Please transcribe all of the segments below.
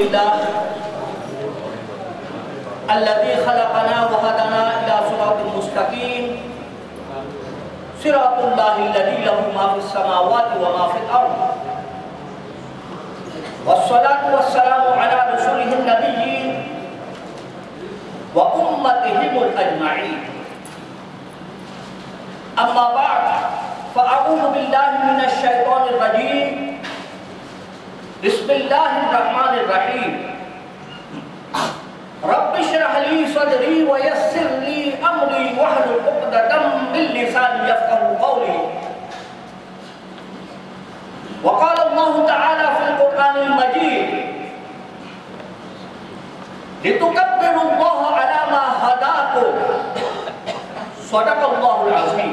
لله الذي خلقنا وهدنا إلى صراط مستقيم. صراط الله الذي له ما في السماوات وما في الأرض. والصلاة والسلام على رسوله النبي وأمتهم الأجمعين. أما بعد فأعوذ بالله من الشيطان الرجيم. بسم الله الرحمن الرحيم. رب اشرح لي صدري ويسر لي أمري واحلل عقدة من لساني يفقهوا قولي. وقال الله تعالى في القرآن المجيد لتكبروا الله على ما هداكم. صدق الله العظيم.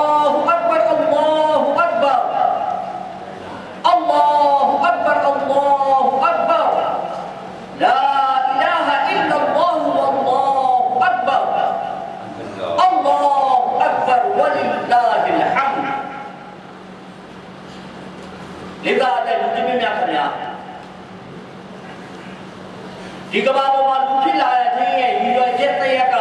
လေးပါတဲ့လူသမီးများခင်ဗျာဒီကမ္ဘာပေါ်မှာလူဖြစ်လာတဲ့ခြင်းရဲ့ရည်ရွယ်ချက်တစ်ရပ်က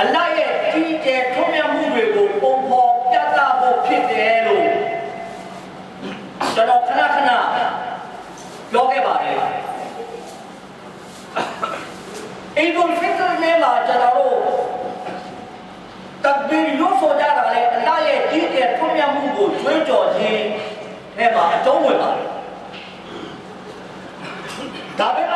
အလ္လာဟ်ရဲ့ကြီးကျယ်ထွန်းမြတ်မှုတွေကိုပုံဖော်ပြသဖို့ဖြစ်တယ်လို့ကျွန်တော်ခဏခဏပြောခဲ့ပါတယ်အိမ်ပေါ်ဖြစ်တဲ့နေမှာကျွန်တော် မှာအကျုံးဝင်ပါတယ်ဒါပေမဲ့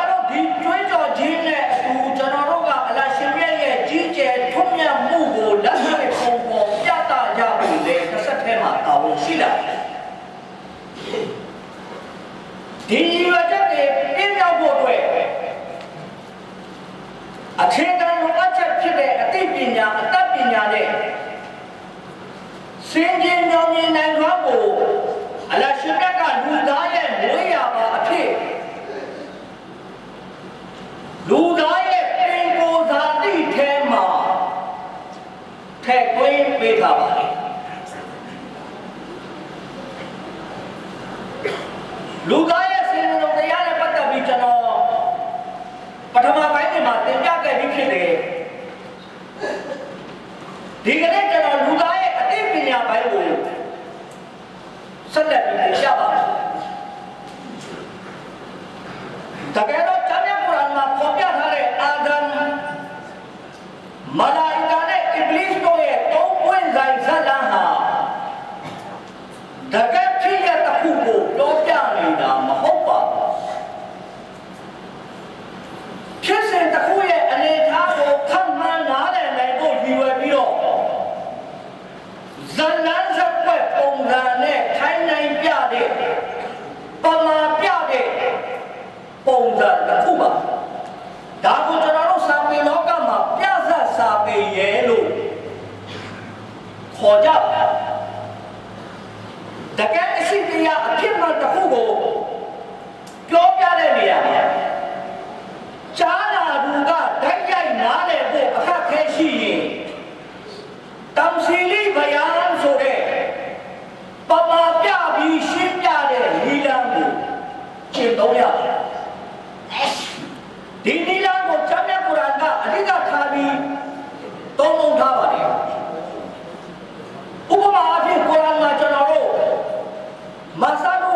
ထမပိုင်းတွေမှာတင်ပြခဲ့ပြီးဖြစ်တယ်ဒီကနေ့ကျွန်တော် o Mas a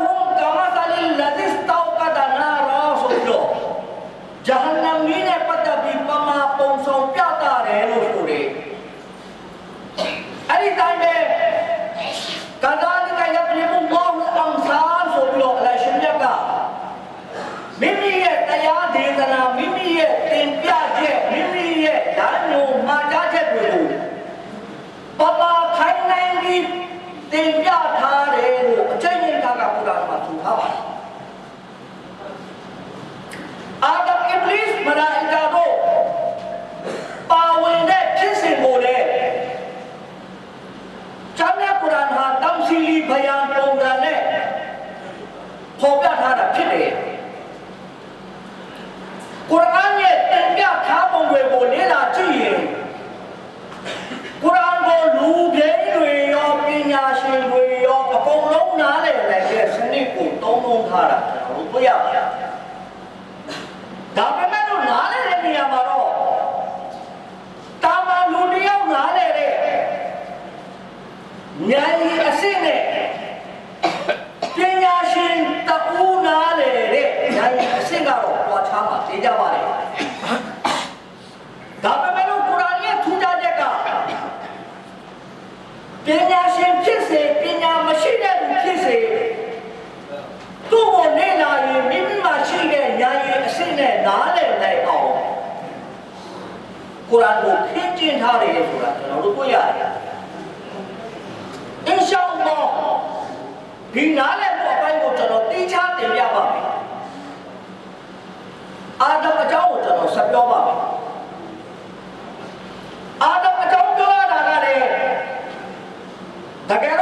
သုံးသုံးထားတာကျွန်တော်တို့တွေ့ရပါတယ်။ဒါပေမဲ့လို့နားလဲတဲ့နေရာမှာတော့တာမန်လူတယောက်နားလဲတဲ့ဉာဏ်ရည် င့်ထားတယ်ဆိုတာကျွန်တော်တို့တွေ့ရတယ်အင်ရှာအလ္လာဟ်ဒီနားလည်မှုအပိုင်းကိုကျွန်တော်တိကျတင်ပြပါမယ်အာဒမ်အကြောင်းကိုကျွန်တော်ဆက်ပြောပါမယ်အာဒမ်အကြောင်းပြောရတာကလည်းတကယ်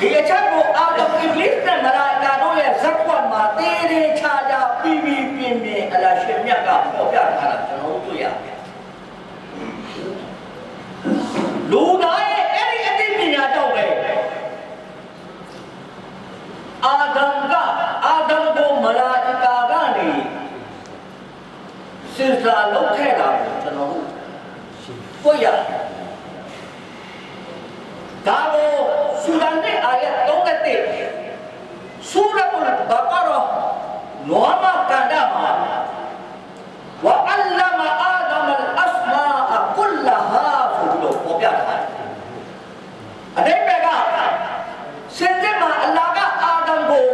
ဒီအချက်ကိုအာဒမ်အင်္ဂလိပ်နဲ့မလာကာတို့ရဲ့ဇက်ကွက်မှာသေးသေးချာချာပြီးပြီးပြင်းပြင်းအလရှင်မြတ်ကပေါ်ပြထားတာကျွန်တော်တို့ရတယ်လူသားရဲ့အဲ့ဒီအသိပညာကြောင့်ပဲအာဒမ်ကအာဒမ်ကိုမလာကာကနေစဉ်းစားလုပ်ခဲ့တာကိုကျွန်တော်တို့တွေ့ရတယ်ဒါကို Surande ayat tongkate Suratul Baqarah Nuama kadama Wa allama Adam al-asma'a kullaha Fudu Popiak Ada yang pegang Sejak Allah ka Adam go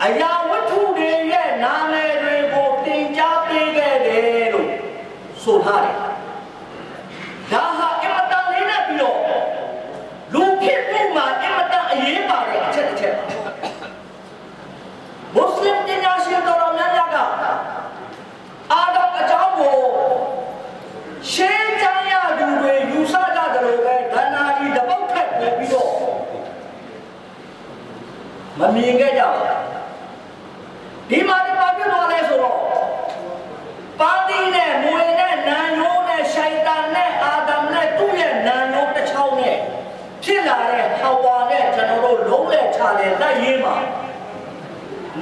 Ayah ဆိုထားတယ် မမြင်ခဲ့ကြဘူးဒီမှာဒီပါပြသွားလဲဆိုတော့ပါတီနဲ့မွေနဲ့နန်ရိုးနဲ့ရှိုင်တန်နဲ့အာဒမ်နဲ့သူ့ရဲ့နန်ရိုးတစ်ချောင်းနဲ့ဖြစ်လာတဲ့ဟဝါနဲ့ကျွန်တော်တို့လုံးလက်ချတယ်လက်ရေးမှာ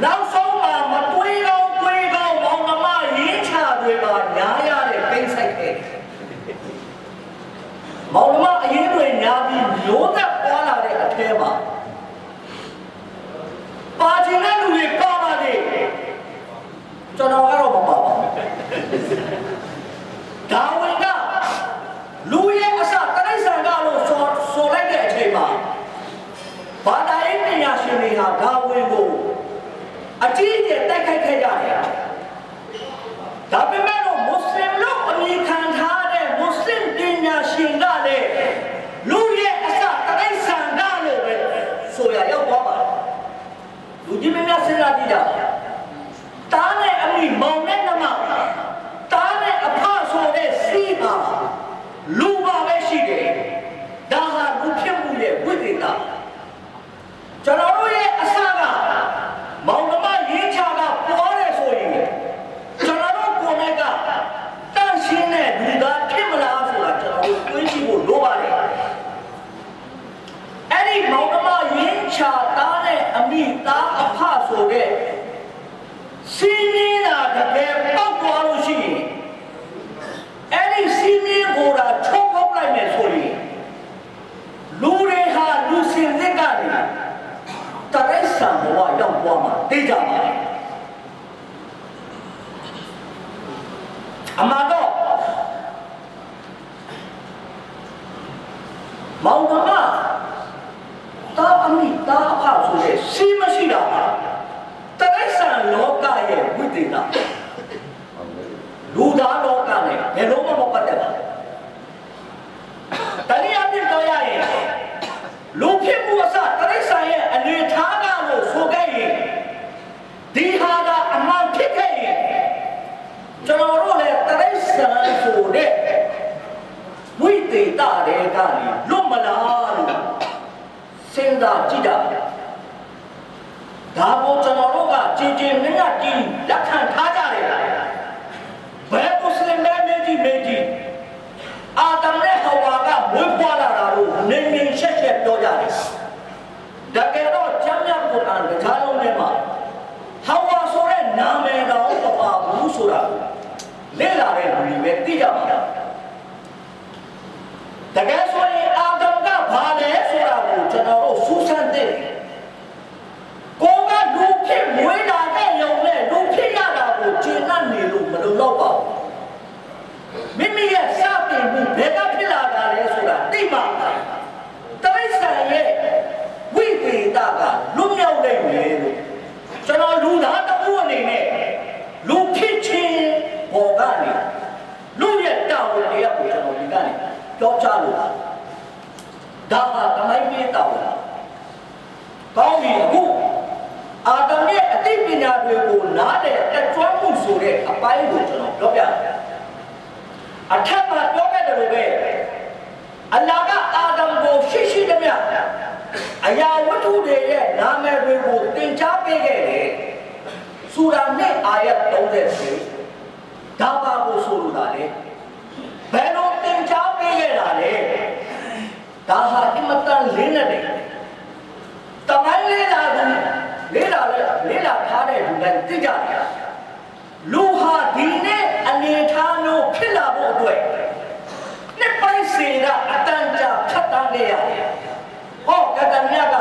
နောက်ဆုံးမှာမတွေးတော့တွေးတော့မောင်နှမရင်းချတွေပါညာရတဲ့ပိတ်ဆိုင်ခဲ့မောင်နှမအရင်တွေညာပြီးမျိုးသ ပါခြင်းတဲ့လူတွေပါပါစေကျွန်တော်က ရှိမရှိတာမှာတရိစ္ဆာန်လောကရဲ့ဝိသေသလူသားလောကနဲ့ဘယ်လုံးမှမပတ်သက်ပါဘူးတနည်းအားဖြင့်ပြောရရင်လူဖြစ်မှုအစတရိစ္ဆာန်ရဲ့အနေထားကလို့ဆိုခဲ့ရင်ဒီဟာကအမှန်ဖြစ်ခဲ့ရင်ကျွန်တော်တို့လည်းတရိစ္ဆာန်ဆိုတဲ့ဝိသေသတွေကလွတ်မလားလို့စဉ်းစားကြည့်တာ ဒါကိုကျွန်တော်တို့ကကြည်ကြည်မြတ်မြတ်ကြည့်လက်ခံထားကြတယ်ဘယ်မွတ်စလင်မဲမေကြီးမေကြီးအာဒမ်နဲ့ဟဝါကဝေဖွာလာတာလို့နေနေရှက်ရှက်ပြောကြတယ်တကယ်တော့ကျမ်းမြတ်ကုရ်အာန်တရားလုံးထဲမှာဟဝါဆိုတဲ့နာမည်တော်မပါဘူးဆိုတာလေ့လာတဲ့လူတွေပဲသိကြပါလားတကယ်ဆိုရင်အာဒမ်ကဘာလဲဆိုတာကိုကျွန်တော်တို့စူးစမ်းသိတယ်ကိုကလူဖြစ်မွေးလာတဲ့ယုံနဲ့လူဖြစ်ရတာကိုကျင့်တတ်နေလို့မလုံလောက်ပါဘူးမိမိရဲ့စတ င်မှုဘယ်ကဖြစ်လာတာလဲဆိုတာသိမှတရိစ္ဆာန်ရဲ့ဝိသေသကလွတ်မြောက်နိုင်မယ်လို့ကျွန်တော်လူသားတစ်ခုအနေနဲ့လူဖြစ်ခြင်းဘောကနေလူရဲ့တာဝန်တရားကိုကျွန်တော်ဒီကနေပြောချလို့ဒါဟာတမိုင်းပြေးတာဝန်ကောင်းပြီအခုအာတမ်ရဲ့အသိပညာတွေကိုနားလည်တက်ကြွမှုဆိုတဲ့အပိုင်းကိုကျွန်တော်ပြောပြတယ် အထက်မှာပြောခဲ့တယ်လို့ပဲအလ္လာဟ်ကအာဒမ်ကိုရှိရှိသမျှအရာဝတ္ထုတွေရဲ့နာမည်တွေကိုသင်ကြားပေးခဲ့တယ်ဆူရာနဲ့အာယတ်30ဒါပါကိုဆိုလိုတာလေဘယ်လိုသင်ကြားပေးခဲ့တာလဲဒါဟာအင်မတန်လေးနဲ့တယ်တမိုင်းလေးလာဘူးလေးလာလေလေးလာထားတဲ့လူတိုင်းသိကြတယ်လူဟာဒီနေ့ အနေထားမျိုးဖြစ်လာဖို့အတွက်နှစ်ပိုင်းစေတာအတန်ကြာဖြတ်တန်းခဲ့ရတယ်ဟောကတမြတ်က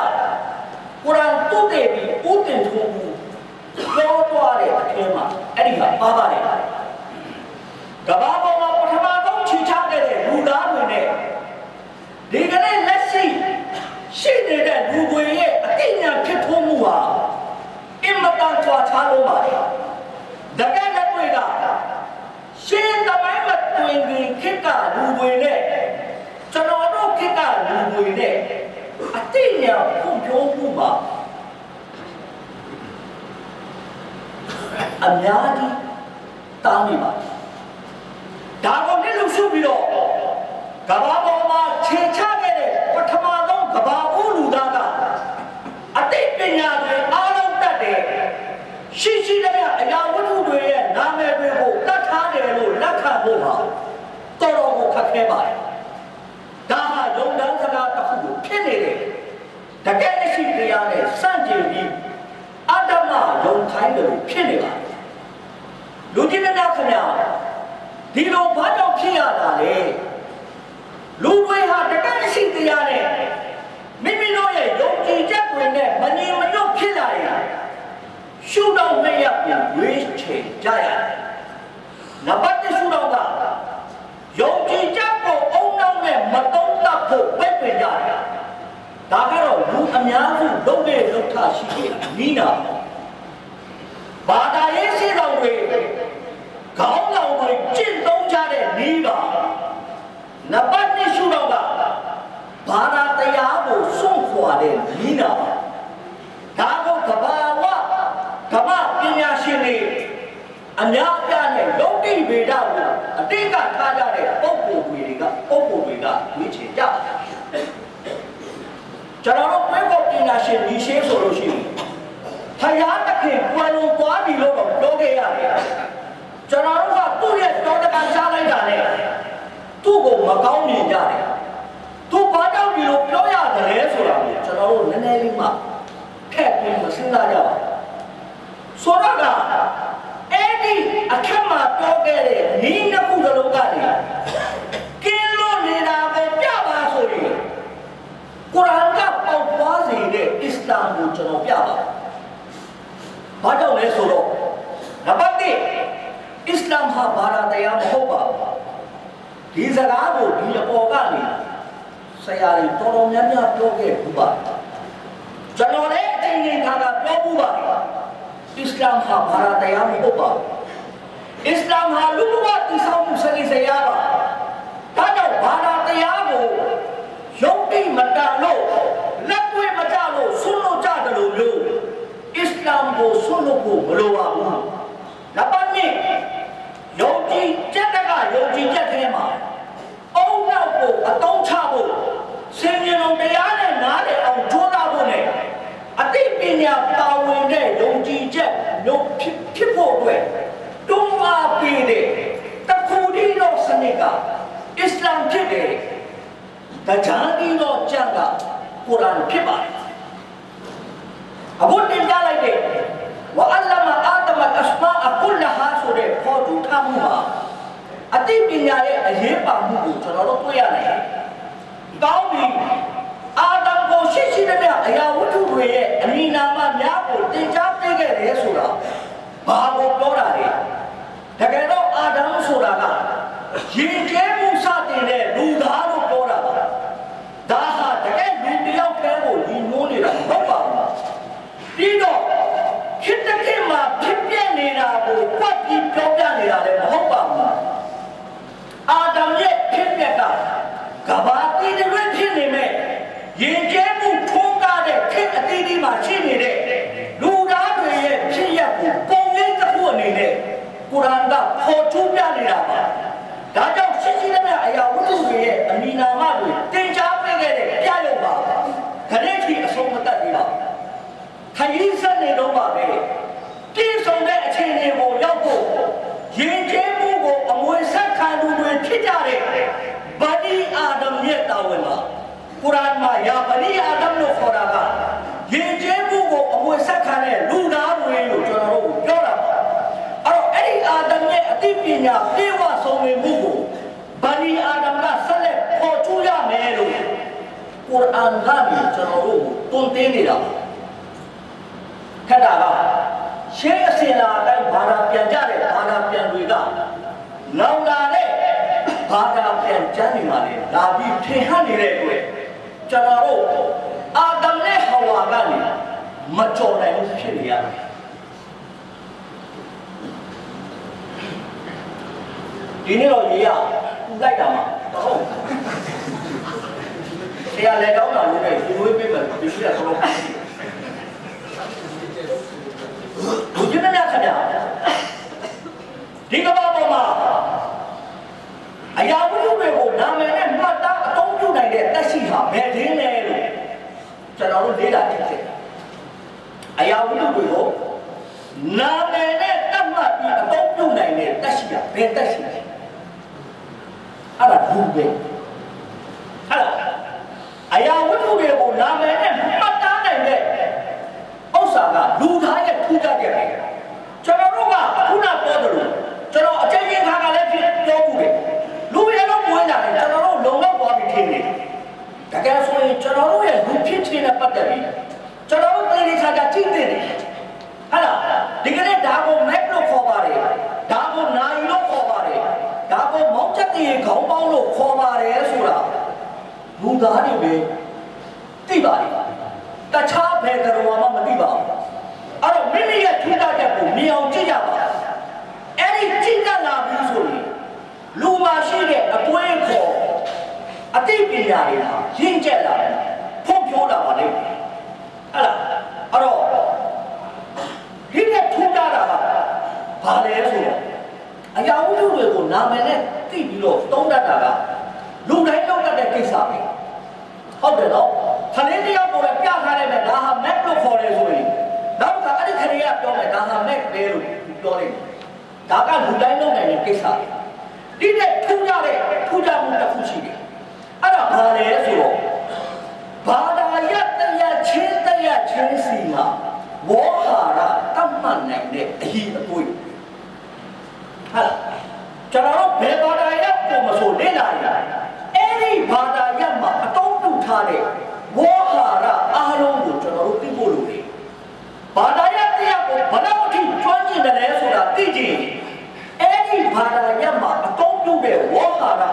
ကုရ်အာန်တုတ်တယ်ပြီးဥတင်ထုံးမှုပြောသွားတဲ့အထဲမှာအဲ့ဒီဟာပါပါတယ်ကဘာပေါ်မှာပထမဆုံးချီချခဲ့တဲ့လူသားတွေနဲ့ဒီကနေ့လက်ရှိရှိနေတဲ့လူတွေရဲ့အသိဉာဏ်ဖြစ်ထွန်းမှုဟာအင်မတန်ကြွားချလို့ပါတယ်တကယ်လည်းတွေ့တာ ရှင်းသမိုင်းမတွင်ခင်ခက်ကလူတွေနဲ့ကျွန်တော်တို့ခက်ကလူတွေနဲ့အသိဉာဏ်ဖွံ့ဖြိုးမှုပါအများကြီးတားနေပါဒါကိုလည်းလူစုပြီးတော့ကဘာပေါ်မှာခြေချခဲ့တဲ့ပထမဆုံးကဘာဦးလူသားကအသိပညာတွေအားလုံးတတ်တယ်ရှိရှိတဲ့အရာဝတ္ထုတွေရဲ့နာမည်တွေကိုတတ် ထားတယ်လို့လက်ခံဖို့ဟာတော်တော်ကိုခက်ခဲပါတယ်ဒါဟာယုံတန်းစကားတစ်ခုကိုဖြစ်နေတယ်တကယ်ရှိတရားနဲ့စန့်ကျင်ပြီးအတ္တမယုံခိုင်းတယ်လို့ဖြစ်နေပါတယ်လူကြီးများခင်ဗျာဒီလိုဘာကြောင့်ဖြစ်ရတာလဲလူတွေဟာတကယ်ရှိတရားနဲ့မိမိတို့ရဲ့ယုံကြည်ချက်တွေနဲ့မငြိမ်မညွတ်ဖြစ်လာရင်ရှုတော့မရပြန်ဝေးချေကြရတယ်။ နံပါတ်1ရှုတော့ကယုံကြည်ချက်ကိုအုံနောက်နဲ့မတုံးတတ်ဖို့ပဲ့ပင်ကြတယ်။ဒါကတော့လူအများစုလုံးတဲ့လောက်ထရှိတဲ့နိနာဘာသာရေးရှိတော်တွေခေါင်းဆောင်တွေကျင့်သုံးကြတဲ့နိပါနံပါတ်2ရှုတော့ကဘာသာတရားကိုစွန့်ခွာတဲ့နိနာဒါကိုကဘာဝကမ္ဘာပညာရှင်တွေ အများပြားနဲ့လောကိဗေဒကိုအတိတ်ကထားကြတဲ့ပုံပုံတွေကပုံပုံတွေကရွေးချယ်ကြကျွန်တော်တို့ဘယ်ကောပညာရှင်ဒီရှင်းဆိုလို့ရှိရင်ဖယားတခင်ကွယ်လွန်သွားပြီလို့တော့ပြောခဲ့ရတယ်ကျွန်တော်တို့ကသူ့ရဲ့တောတကန်ချလိုက်တာနဲ့သူ့ကိုမကောင်းမြင်ကြတယ်သူဘာကြောင့်ဒီလိုပြောရတယ်လဲဆိုတာကိုကျွန်တော်တို့နည်းနည်းလေးမှထည့်ပြီးမစဉ်းစားကြပါဘူးဆိုတော့က အဲ့ဒီအခက်မှာပြောခဲ့တဲ့နီးနှစ်ခုစလုံးကနေကင်းလို့နေတာပဲပြပါဆိုရင်ကုရ်အာန်ကပေါက်ပွားစေတဲ့အစ္စလာမ်ကိုကျွန်တော်ပြပါဘာကြောင့်လဲဆိုတော့နံပါတ်1အစ္စလာမ်ဟာဘာသာတရားမဟုတ်ပါဘူးဒီစကားကိုဒီအပေါ်ကနေဆရာတွေတော်တော်များများပြောခဲ့ဘူးပါကျွန်တော်လည်းအချိန်ချင်းခါကပြောဘူးပါတယ်အစ္စလာမ်ဟာဘာသာတရားမဟုတ်ပါဘူး အစ္စလာမ်ဟာလူ့ဘဝတည်ဆောက်မှုစနစ်စရာပါဒါကြောင့်ဘာသာတရားကိုယုံကြည်မတန်လို့လက်တွေ့မကြလို့ဆွလို့ကြတယ်လို့မျိုးအစ္စလာမ်ကိုဆွလို့ကိုမလိုပါဘူးနံပါတ်1ယုံကြည်ချက်ကယုံကြည်ချက်ထဲမှာအုံနောက်ကိုအတုံးချဖို့စင်ကြယ်လုံးတရားနဲ့နားလည်အောင်ကြိုးစားဖို့နဲ့အသိပညာပါဝင်တဲ့ယုံကြည်ချက်မျိုးဖြစ်ဖို့အတွက်တွန်း ပါတယ်အခုတင်ပြလိုက်တဲ့ဝအလ္လမအာဒမအစမာအကုလဟာဆိုတဲ့ဖော်တူထားမှုမှာအသိပညာရဲ့အရေးပါမှုကိုကျွန်တော်တို့တွေ့ရတယ်။ကောင်းပြီအာဒမ်ကိုရှိရှိတဲ့မြအရာဝတ္ထုတွေရဲ့အမိနာမများကိုသင်ကြားပေးခဲ့တယ်ဆိုတာဘာကိုပြောတာလဲ။တကယ်တော့အာဒမ်ဆိုတာကရင်ကျဲမှုစတင်တဲ့လူသားလို့ပြောတာပါ။ဒါဟာတကယ်လူတစ်ယောက်တည်းကိုညီညွှန်းနေတာမဟုတ်ပါဘူး။ပြီးတော့ခေတ္တခေတ်မှာဖြစ်ပြနေတာကိုကွက်ပြီးပြောပြနေတာလည်းမဟုတ်ပါဘူး။အာဒမ်ရဲ့ဖြစ်ပြက ကဘာတိတွေဖြစ်နေမဲ့ရင်ကျဲမှုထုံးကားတဲ့ခေတ်အသီးသီးမှာရှိနေတဲ့လူသားတွေရဲ့ဖြစ်ရပ်ကိုပုံရိပ်တစ်ခုအနေနဲ့ကုရ်အာန်ကပေါ်ထုတ်ပြနေတာပါ။ဒါကြောင့်ရှိရှိတဲ့အရာဝတ္ထုတွေရဲ့အမိနာမတွေတင် जा ပေးခဲ့တဲ့ပြရုပ်ပါ။ခရက်ကြီးအဆုံးမတတ်သေးပါဘူး။ခရီးဆက်နေတော့ပါပဲ။ပြည်စုံတဲ့အချိန်တွေကိုရောက်ဖို့ရင်ကျဲမှုကိုအမွေဆက်ခံသူတွေဖြစ်ကြတဲ့ ဗနီအာဒမ်ရဲ့တာဝန်ပါကုရ်အာန်မှာယာဗနီအာဒမ်လို့ခေါ်တာကရင်ကျဲမှုကိုအမွေဆက်ခံတဲ့လူသားတွေလို့ကျွန်တော်တို့ပြောတာပါအဲ့တော့အဲ့ဒီအာဒမ်ရဲ့အသိပညာပြေဝဆုံးဝင်မှုကိုဗနီအာဒမ်ကဆက်လက်ပေါ်ထူးရမယ်လို့ကုရ်အာန်ကနေကျွန်တော်တို့တွန်းတင်းနေတာပါခက်တာကရှေးအစင်လာအတိုင်းဘာသာပြန်ကြတဲ့ဘာသာပြန်တွေကနောင်လာတဲ့ဘာသာပြန် ကျမ်းတွေမှာလေလာပြီးထင်ဟပ်နေတဲ့အတွက်ကျွန်တော်တို့အာဒမ်နဲ့ဟဝါကနေမကြော်နိုင်ဘူးဖြစ်နေရတယ်ဒီနေ့တော့ရေရပူလိုက်တာမှာဟုတ်ဆရာလည်းကောင်းတာလို့နဲ့ဒီဝေးပေးမယ်ဒီရှိရတော့ဘုရားမြတ်ခင်ဗျာဒီကဘာပေါ်မှာ အရာဝတ္ထုတွေကိုနာမည်နဲ့မှတ်သားအသုံးပြုနိုင်တဲ့တက်ရှိဟာဘယ်ဒင်းလဲလို့ကျွန်တော်တို့လေ့လာကြည့်တယ်အရာဝတ္ထုတွေကိုနာမည်နဲ့တတ်မှတ်ပြီးအသုံးပြုနိုင်တဲ့တက်ရှိဟာဘယ်တက်ရှိလဲအဲ့ဒါဘူးပဲအဲ့ဒါအရာဝတ္ထုတွေကိုနာမည်နဲ့မှတ်သားနိုင်တဲ့ဥစ္စာကလူသားရဲ့ထူးခြားချက်ပဲကျွန်တော်တို့ကခုနပြောသလိုကျွန်တော်အကျဉ်းချင်းခါကလည်းဖြစ်ပြောမှုတယ်လူရတော့ဝင်လာတယ်ကျွန်တော်တို့လုံလောက်သွားပြီထင်တယ် တကယ်ဆိုရင်ကျွန်တော်တို့ရဲ့လူဖြစ်ခြင်းနဲ့ပတ်သက်ပြီးကျွန်တော်တို့သေသေးချာချာကြည့်တင်တယ်ဟာလားဒီကနေ့ဒါကို map လို့ခေါ်ပါတယ်ဒါကိုနိုင်လို့ခေါ်ပါတယ်ဒါကိုမောင်းချက်တည်းခေါင်းပေါင်းလို့ခေါ်ပါတယ်ဆိုတာလူသားတွေပဲသိပါတယ်တခြားဘယ်တော်မှမသိပါဘူးအဲ့တော့မိမိရဲ့ထူးခြားချက်ကိုမြင်အောင်ကြည့်ကြပါအဲ့ဒီကြည့်ကြလာပြီဆိုရင်လူမှာရှိတဲ့အပွင့်ခေါ် အသိပညာတွေဟာရင့်ကျက်လာတယ်ဖွံ့ဖြိုးလာပါလိမ့်မယ်အဲ့လားအဲ့တော့ဒီနဲ့ထူးခြားတာကဘာလဲဆိုတော့အရာဝတ္ထုတွေကိုနာမည်နဲ့သိပြီးတော့သုံးတတ်တာကလူတိုင်းလုပ်တတ်တဲ့ကိစ္စပဲဟုတ်တယ်နော်ခလေးတယောက်ကိုလည်းပြထားလိုက်မယ်ဒါဟာ map လို့ခေါ်တယ်ဆိုရင်နောက်တစ်ခါအဲ့ဒီခလေးကပြောမယ်ဒါဟာ map ပဲလို့ပြောလိုက်တယ်ဒါကလူတိုင်းလုပ်နိုင်တဲ့ကိစ္စပဲဒီနဲ့ထူးခြားတဲ့ထူးခြားမှုတစ်ခုရှိတယ် အဲ့ဒါဘာလဲဆိုတော့ဘာသာရတရားချင်းတရားချင်းစီမှာဝေါ်ဟာရတတ်မှတ်နိုင်တဲ့အဟိအပွေဟာကျွန်တော်တို့ဘယ်ဘာသာရကိုမဆိုလေ့လာရအဲ့ဒီဘာသာရမှာအတုံးပြုထားတဲ့ဝေါ်ဟာရအားလုံးကိုကျွန်တော်တို့သိဖို့လိုတယ်ဘာသာရတရားကိုဘယ်လောက်အထိကျွမ်းကျင်တယ်လဲဆိုတာသိကြည့်အဲ့ဒီဘာသာရမှာအတုံးပြုတဲ့ဝေါ်ဟာရ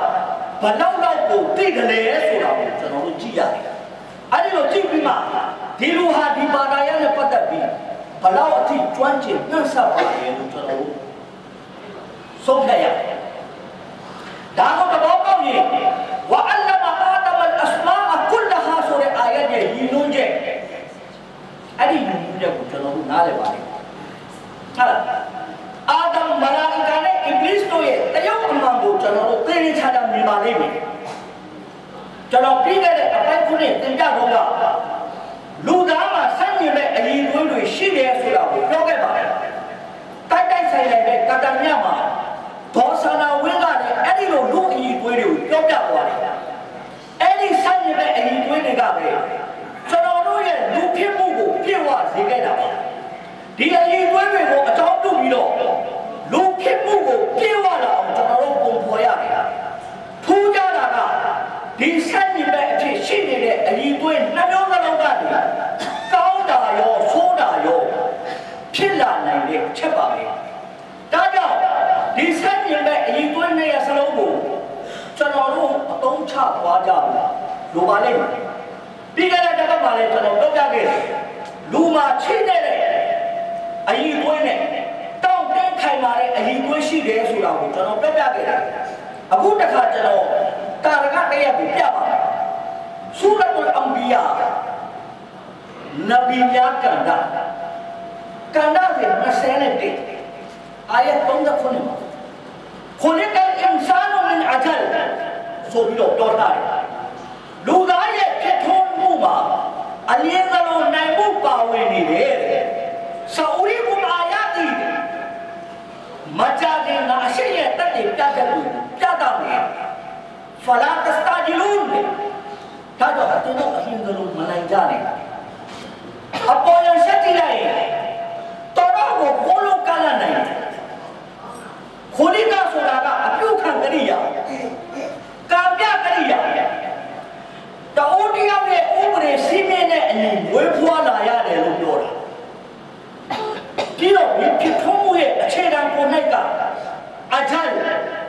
ဘယ်လောက်လောက်ကိုသိတယ်လဲဆိုတာကိုကျွန်တော်တို့ကြည့်ရတယ်အဲ့ဒီလိုကြည့်ပြီးမှဒီလူဟာဒီဘာသာရနဲ့ပတ်သက်ပြီးဘယ်လောက်အထိကျွမ်းကျင်နှံ့ဆက်ပါလဲလို့ကျွန်တော်တို့ဆုံးဖြတ်ရတယ်ဒါကိုသဘောပေါက်ရင်ဝအလ္လမအာဒမအလ်အစမာအကုလဟာဆိုတဲ့အာယတ်ရဲ့ညီညွတ်ချက်အဲ့ဒီညီညွတ်ချက်ကိုကျွန်တော်တို့နားလည်ပါလိမ့်မယ်ဟာအာဒမ်မလာအီကာနဲ့အစ်ဘလစ်တို့ရဲ့ ချာချာမြင်ပါလိမ့်မယ်ကျွန်တော်ပြီးခဲ့တဲ့အပိုင်းခုနှစ်သင်ပြတော့ကလူသားမှာဆိုင်ရင်မဲ့အရင်သွေးတွေရှိတယ်ဆိုတာကိုပြောခဲ့ပါတယ်တိုက်တိုက်ဆိုင်ဆိုင်တဲ့ကတ္တမြတ်မှာဒေါသနာဝိကနဲ့အဲ့ဒီလိုလူအရင်သွေးတွေကိုပြောပြသွားတယ်အဲ့ဒီဆိုင်ရင်မဲ့အရင်သွေးတွေကပဲကျွန်တော်တို့ရဲ့လူဖြစ်မှုကိုပြည့်ဝစေခဲ့တာပါဒီအရင်သွေးတွေကိုအကြောင်းပြုပြီးတော့လူဖြစ်မှုကိုပြည့်ဝလာအောင်ကျွန်တော်တို့ပုံဖော်ရတယ် တာကဒီဆက်နေမဲ့အဖြစ်ရှိနေတဲ့အရင်သွေးနှလုံးနှလုံးကနေကောင်းတာရောဆိုးတာရောဖြစ်လာနိုင်တဲ့အချက်ပါပဲဒါကြောင့်ဒီဆက်နေမဲ့အရင်သွေးနဲ့ရစလုံးကိုကျွန်တော်တို့အသုံးချပွားကြဘူးလိုပါလိမ့်မယ်ပြီးခဲ့တဲ့တစ်ပတ်မှာလည်းကျွန်တော်ပြောပြခဲ့တယ်လူမှာချိနေတဲ့အရင်သွေးနဲ့တောင့်တင်းထိုင်လာတဲ့အရင်သွေးရှိတယ်ဆိုတာကိုကျွန်တော်ပြောပြခဲ့တယ်အခုတစ်ခါကျွန်တော် တာရကတည်းကပြပါမယ်ဆူရတ်အလ်အမ်ဘီယာနဗီများကန္တာကန္တာရဲ့21အာယတ်39မှာ خلق الانسان من عجل ဆိုပြီးတော့ပြောထားတယ်လူသားရဲ့ဖြစ်ထွန်းမှုမှာအလင်းသလုံးနိုင်မှုပါဝင်နေတယ်ဆာဦးရီကုမာယာတီမကြခင်ကအရှိရဲ့တက်တွေပြတ်တယ်လို့ပြတ်တာမယ် ဖလာတစတာဂျီလူန်ဒါတော့အတင်းတော့အလင်းသလုံးမနိုင်ကြနဲ့အပေါ်ရရှက်တိလိုက်တော်တော့ကိုကိုလိုကလနိုင်တယ်ခိုလိကဆိုတာကအပြုခံကရိယာကံပြကရိယာတအိုးတယောက်ရဲ့ဥပဒေစီးမင်းနဲ့အညီဝေးဖွာလာရတယ်လို့ပြောတာပြီးတော့ဒီဖြစ်ထုံးမှုရဲ့အခြေခံပုံ၌ကအဂျန်အလင်းတော်နိုင်မှုဖြစ်နေတယ်ဆိုလိုတာကလူဟာသူ့လိုပေါ်နဲ့တူအလင်းတော်နိုင်ကြလို့နိုင်တာမဟုတ်ဘူးတဲ့သူဖြစ်ထွန်းလာတဲ့ဘိက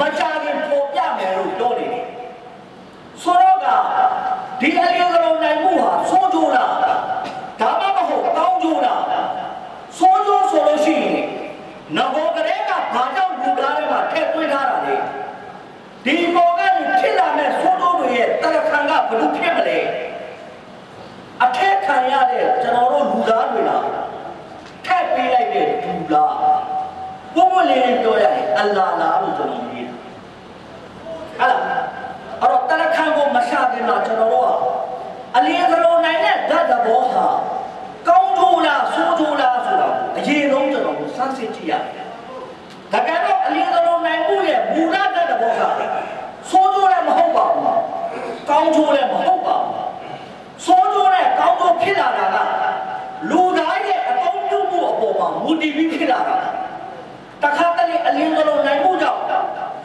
မချခင်ပေါ်ပြမယ်လို့ပြောနေတယ်ဆိုတော့ကဒီအလင်းတော်နိုင်မှုဟာဆိုးကျိုးလားဒါမှမဟုတ်ကောင်းကျိုးလားဆိုးကျိုးဆိုလို့ရှိရင်နဘောကလေးကဘာကြောင့်လူသားတွေမှာထည့်သွင်းထားတာလဲဒီဘောကနေဖြစ်လာမဲ့ဆိုးကျိုးတွေရဲ့တရခံကဘယ်လိုဖြစ်မလဲအထက်ခံရတဲ့ကျွန်တော်တို့လူသားတွေလားထည့်ပေးလိုက်တဲ့ဒူလားဘုံဘလေးလေးပြောရရင်အလ္လာလားလို့ကျွန်တော်မြင်တာဟဲ့လား အဲ့တော့တရခံကိုမရှာတင်တော့ကျွန်တော်တို့ကအလင်းစလုံးနိုင်တဲ့ဓာတ်သဘောဟာကောင်းကျိုးလားဆိုးကျိုးလားဆိုတော့အရင်ဆုံးကျွန်တော်ကိုစမ်းစစ်ကြည့်ရတယ်။ဒါကတော့အလင်းစလုံးနိုင်မှုရဲ့မူလဓာတ်သဘောကဆိုးကျိုးလည်းမဟုတ်ပါဘူး။ကောင်းကျိုးလည်းမဟုတ်ပါဘူး။ဆိုးကျိုးနဲ့ကောင်းကျိုးဖြစ်လာတာကလူသားရဲ့အသုံးပြုမှုအပေါ်မှာမူတည်ပြီးဖြစ်လာတာ။တခါတလေအလင်းစလုံးနိုင်မှုကြောင့်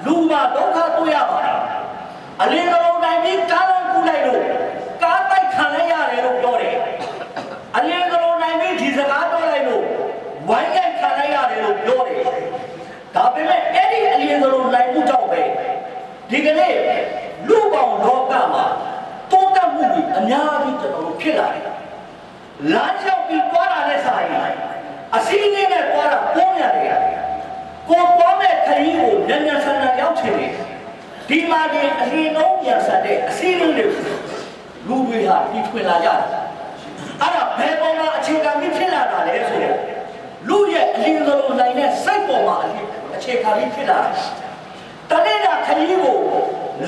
လူမှာဒုက္ခတွေ့ရပါတယ်။အလင်းစလုံးနိုင်ပြီးကားလုံးကူးလိုက်လို့ကားတိုက်ခံလိုက်ရတယ်လို့ပြောတယ်အလင်းကလေးနိုင်ပြီးဒီစကားပြောလိုက်လို့ဝိုင်းရိုက်ခံလိုက်ရတယ်လို့ပြောတယ်ဒါပေမဲ့အဲ့ဒီအလင်းကလေးနိုင်မှုကြောင့်ပဲဒီကနေ့လူပေါင်းလောကမှာတိုးတက်မှုတွေအများကြီးကျွန်တော်တို့ဖြစ်လာတယ် လမ်းလျှောက်ပြီးသွားတာနဲ့ဆိုင်အစည်းအဝေးနဲ့သွားတာပုံရတယ်ကိုပေါ်မဲ့ခရီးကိုညံ့ညံ့ဆန်းဆန်းရောက်ချင်တယ်ဒီမှာဒီအလင်းလုံးပြန်ဆက်တဲ့အစည်းအဝေးတွေလူတွေဟာပြီးထွင်လာကြတယ်အဲ့ဒါဘယ်ပေါ်မှာအခြေခံပြီးဖြစ်လာတာလဲဆိုတော့လူရဲ့အလင်းစလုံးနိုင်တဲ့စိတ်ပေါ်မှာအခြေခံပြီးဖြစ်လာတာတနေ့ကခရီးကို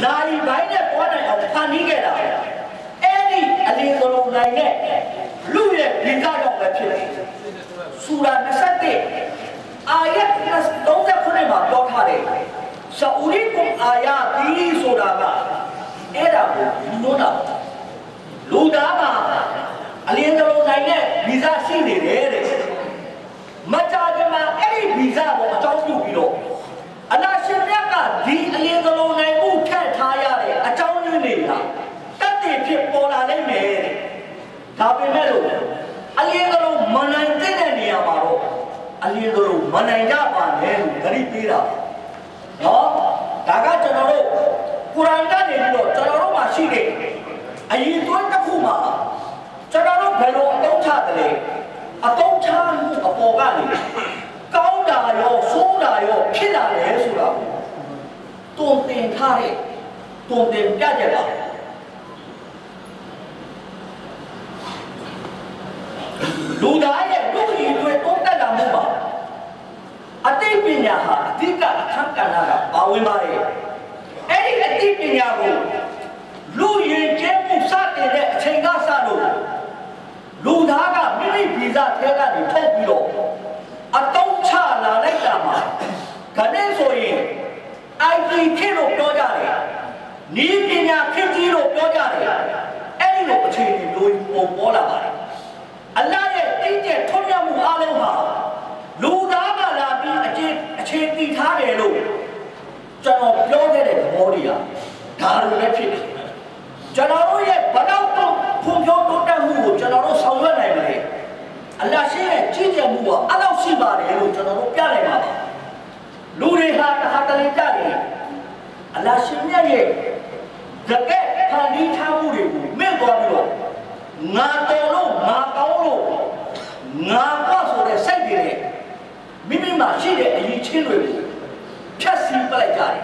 လာရီပိုင်းနဲ့ပွားနိုင်အောင်ဖန်တီးခဲ့တာအဲ့ဒီအလင်းစလုံးနိုင်တဲ့ လူရဲ့ဒီကကြောင့်ပဲဖြစ်တယ်ဆူရာ21အာယတ်39မှာပြောထားတယ်ဆာဦးရီကွန်အာယာဒီဆိုတာကအဲ့ဒါကိုညွှန်းတာလူသားမှာအလင်းတော်နိုင်တဲ့ဗီဇရှိနေတယ်တဲ့မကြခင်မှာအဲ့ဒီဗီဇကိုအကြောင်းပြုပြီးတော့အနာရှင်မြတ်ကဒီအလင်းတော်နိုင်မှုထက်ထားရတဲ့အကြောင်းရင်းတွေဟာတတ်တည်ဖြစ်ပေါ်လာနိုင်မယ်တဲ့ ဒါပေမဲ့လို့အလင်းတော်မနိုင်တဲ့နေရာမှာတော့အလင်းတော်မနိုင်ကြပါနဲ့လို့ဂရိပေးတာနော်ဒါကကျွန်တော်တို့ကုရ်အာန်ကနေပြီးတော့ကျွန်တော်တို့မှာရှိတဲ့အရင်သွင်းတစ်ခုမှာကျွန်တော်တို့ဘယ်လိုအသုံးချတယ်လဲအသုံးချမှုအပေါ်ကနေကောင်းတာရောဆိုးတာရောဖြစ်လာတယ်ဆိုတာကိုတုံသင်ထားတဲ့တုံသင်ပြကြပါလူ သားရဲ့လူကြီးတွေတုံးတက်လာမှုပါအသိပညာဟာအဓိကအခန်းကဏ္ဍကပါဝင်ပါတယ်အဲ့ဒီအသိပညာကိုလူရင်ကျဲမှုစတင်တဲ့အချိန်ကစလို့လူသားကမိမိဗီဇထဲကနေထုတ်ပြီးတော့အတုံးချလာလိုက်တာမှာခနဲ့ဆိုရင် IT ခေတ်လို့ပြောကြတယ်နီးပညာခေတ်ကြီးလို့ပြောကြတယ်အဲ့ဒီလိုအခြေအနေမျိုးပုံပေါ်လာပါတယ် အလ္လာဟ်ရဲ့အင်းကျထွန်းမြတ်မှုအလုံးဟာလူသားကလာပြီးအခြေအခြေတည်ထားတယ်လို့ကျွန်တော်ပြောခဲ့တဲ့သဘောတရားဒါလိုလည်းဖြစ်တယ်ကျွန်တော်တို့ရဲ့ဘလောက်တော့ဖွံ့ဖြိုးတိုးတက်မှုကိုကျွန်တော်တို့ဆောင်ရွက်နိုင်မလဲအလ္လာဟ်ရှင်ရဲ့ကြီးကျယ်မှုကအဲ့လောက်ရှိပါတယ်လို့ကျွန်တော်တို့ပြနိုင်ပါပါလူတွေဟာတစ်ခါတလေကြတယ်အလ္လာဟ်ရှင်မြတ်ရဲ့တကယ်ဖန်တီးထားမှုတွေကိုမြင့်သွားပြီးတော့ ငါတော်လို့ငါကောင်းလို့ငါကဆိုတဲ့စိတ်တွေနဲ့မိမိမှာရှိတဲ့အရေးချင်းတွေကိုဖြတ်စည်းပလိုက်ကြတယ်